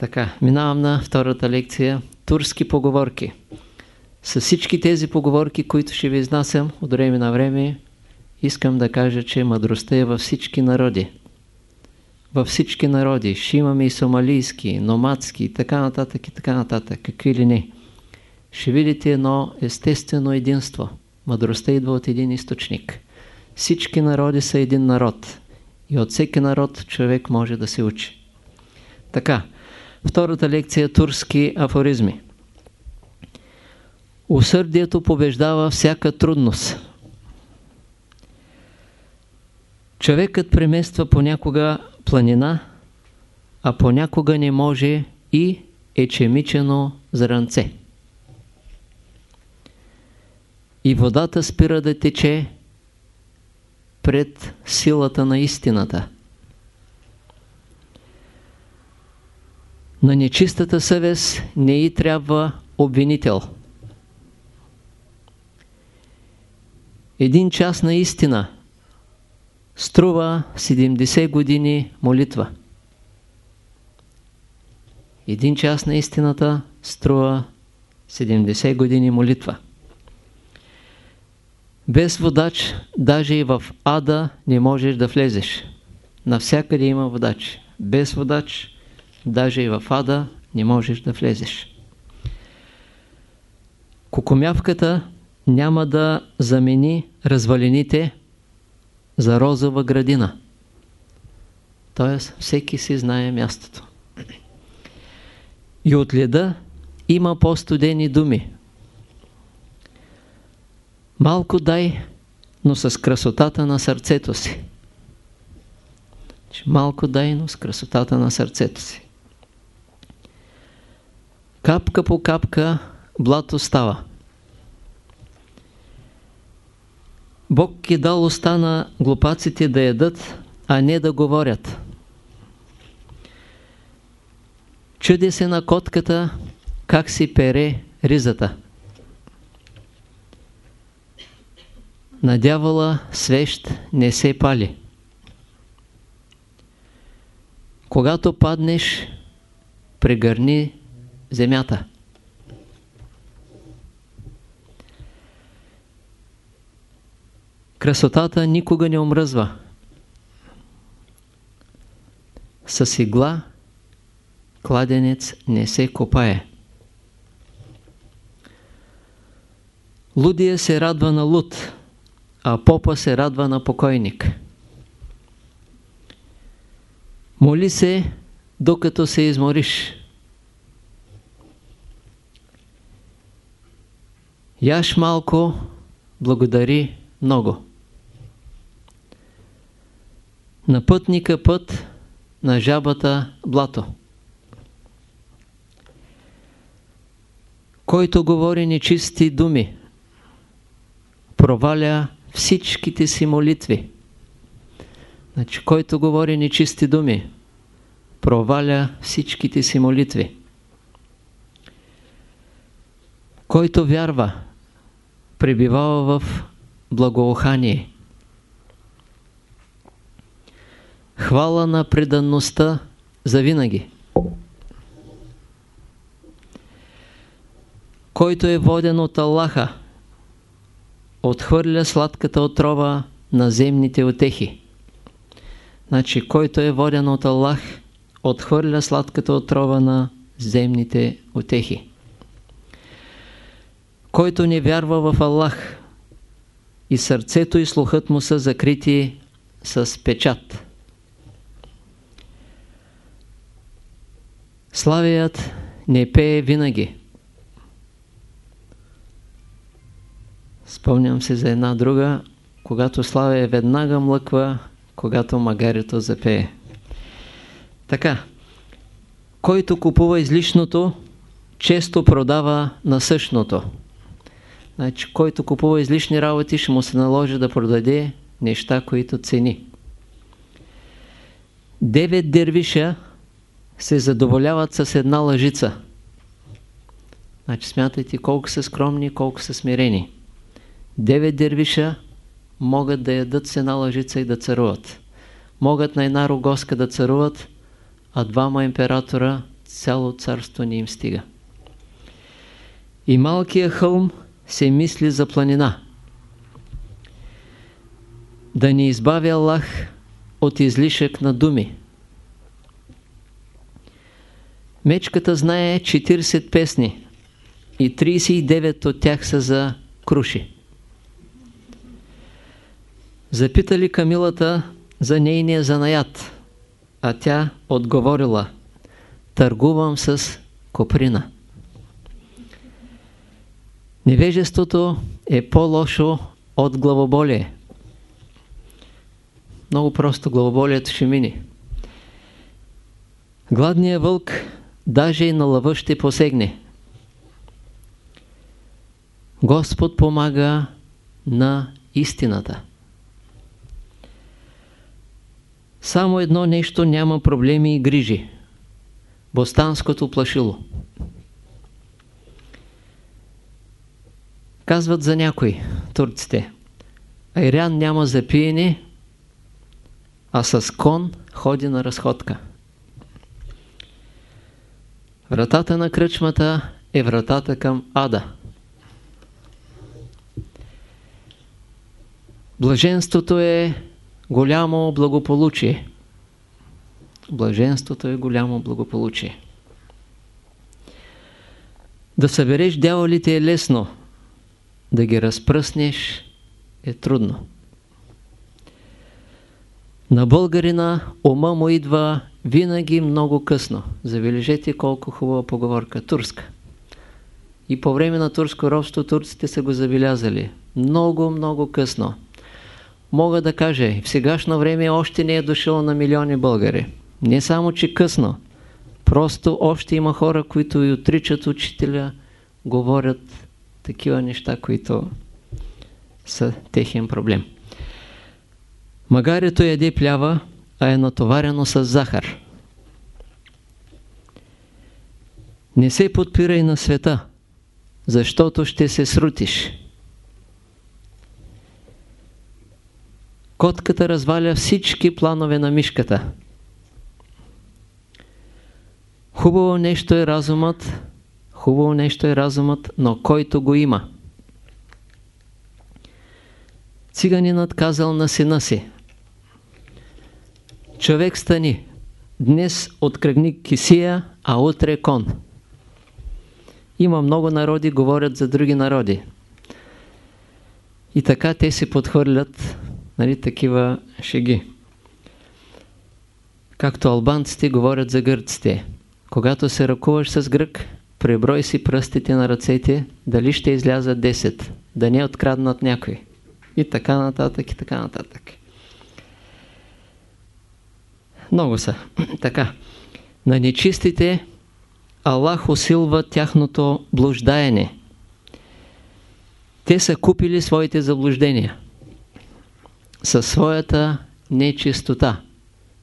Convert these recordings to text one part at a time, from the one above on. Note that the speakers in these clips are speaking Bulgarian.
Така, минавам на втората лекция. Турски поговорки. С всички тези поговорки, които ще ви изнасям от време на време, искам да кажа, че мъдростта е във всички народи. Във всички народи. Ще имаме и сомалийски, номадски, и така нататък, и така нататък. Какви ли не. Ще видите едно естествено единство. Мъдростта идва от един източник. Всички народи са един народ. И от всеки народ човек може да се учи. Така, втората лекция е турски афоризми. Усърдието побеждава всяка трудност. Човекът премества понякога планина, а понякога не може и ечемичено зранце. И водата спира да тече пред силата на истината. На нечистата съвест не и трябва обвинител. Един час на истина струва 70 години молитва. Един час на истината струва 70 години молитва. Без водач, даже и в ада не можеш да влезеш. Навсякъде има водач. Без водач, даже и в ада не можеш да влезеш. Кукумявката няма да замени развалините за розова градина. Тоест, всеки си знае мястото. И от леда има по-студени думи. Малко дай, но с красотата на сърцето си. Малко дай, но с красотата на сърцето си. Капка по капка блато става. Бог е дал уста на глупаците да ядат, а не да говорят. Чуди се на котката как си пере ризата. На дявола свещ не се пали. Когато паднеш, прегърни земята. Красотата никога не омръзва. С игла кладенец не се копае. Лудия се радва на луд, а попа се радва на покойник. Моли се, докато се измориш. Яш малко, благодари много. На пътника път, на жабата блато. Който говори нечисти думи, проваля всичките си молитви. Значи, който говори нечисти думи, проваля всичките си молитви. Който вярва, пребивава в благоухание. Хвала на преданността за винаги. Който е воден от Аллаха, отхвърля сладката отрова на земните отехи. Значи, който е воден от Аллах, отхвърля сладката отрова на земните отехи. Който не вярва в Аллах и сърцето и слухът му са закрити с печат. Славият не пее винаги. Спомням се за една друга, когато Славия веднага млъква, когато магарито запее. Така, който купува излишното, често продава на същото. Значи, който купува излишни работи, ще му се наложи да продаде неща, които цени. Девет дервиша се задоволяват с една лъжица. Значи смятайте колко са скромни, колко са смирени. Девет дервиша могат да ядат с една лъжица и да царуват. Могат на една рогоска да царуват, а двама императора цяло царство не им стига. И малкия хълм се мисли за планина. Да ни избави Аллах от излишък на думи. Мечката знае 40 песни и 39 от тях са за круши. Запитали Камилата за нейния занаят, а тя отговорила Търгувам с коприна. Невежеството е по-лошо от главоболие. Много просто главоболието ще мине. Гладният вълк даже и на лъва ще посегне. Господ помага на истината. Само едно нещо няма проблеми и грижи. Бостанското плашило. Казват за някои турците. Айрян няма за пиене, а с кон ходи на разходка. Вратата на кръчмата е вратата към ада. Блаженството е голямо благополучие. Блаженството е голямо благополучие. Да събереш дяволите е лесно, да ги разпръснеш е трудно. На българина ума му идва винаги много късно. Забележете колко хубава поговорка. Турска. И по време на турско робство турците са го забелязали. Много, много късно. Мога да кажа, в сегашно време още не е дошъл на милиони българи. Не само, че късно. Просто още има хора, които и отричат учителя, говорят такива неща, които са техен проблем. Магарето яде плява, а е натоварено с захар. Не се подпирай на света, защото ще се срутиш. Котката разваля всички планове на мишката. Хубаво нещо е разумът, хубаво нещо е разумът, но който го има. Циганинът казал на сина си, човек стани, днес откръгни кисия, а утре кон. Има много народи, говорят за други народи. И така те се подхвърлят нали, такива шеги. Както албанците говорят за гърците. Когато се ръкуваш с грък, преброй си пръстите на ръцете, дали ще излязат 10, да не откраднат някой. И така нататък, и така нататък. Много са. така. На нечистите Аллах усилва тяхното блуждаене. Те са купили своите заблуждения със своята нечистота.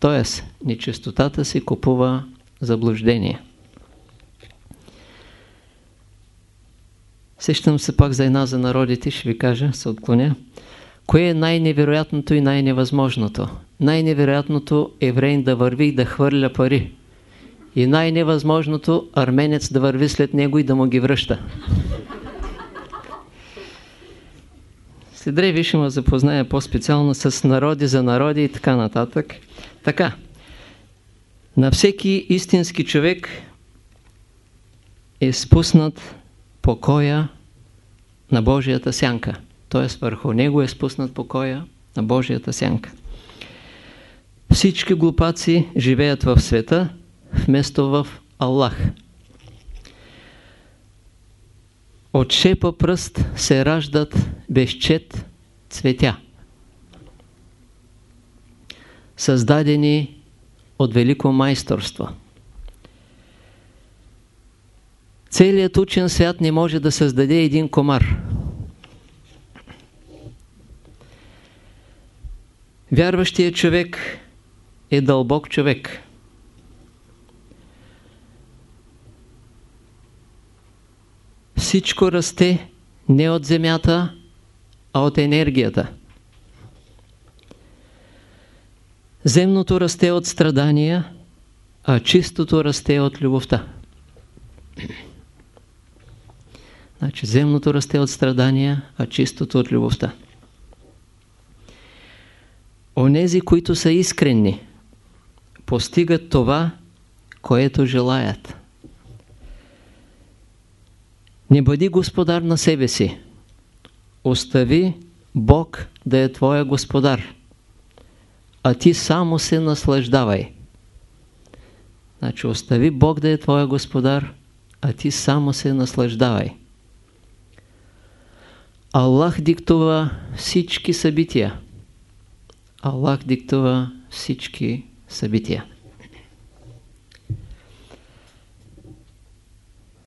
Тоест, нечистотата си купува заблуждение. Сещам се пак за една за народите, ще ви кажа, се отклоня. Кое е най-невероятното и най-невъзможното? Най-невероятното еврейн да върви и да хвърля пари. И най-невъзможното арменец да върви след него и да му ги връща. След време ще ме запозная по-специално с народи за народи и така нататък. Така, на всеки истински човек е спуснат покоя на Божията сянка. Т.е. върху него е спуснат покоя на Божията сянка. Всички глупаци живеят в света, вместо в Аллах. От шепа пръст се раждат безчет цветя, създадени от велико майсторство. Целият учен свят не може да създаде един комар. Вярващият човек е дълбок човек. Всичко расте не от земята, а от енергията. Земното расте от страдания, а чистото расте от любовта. Значи земното расте от страдания, а чистото от любовта. Онези, които са искренни, постигат това, което желаят. Не бъди господар на себе си. Остави Бог да е твоя господар, а ти само се наслаждавай. Значи остави Бог да е твоя господар, а ти само се наслаждавай. Аллах диктува всички събития. Аллах диктува всички събития.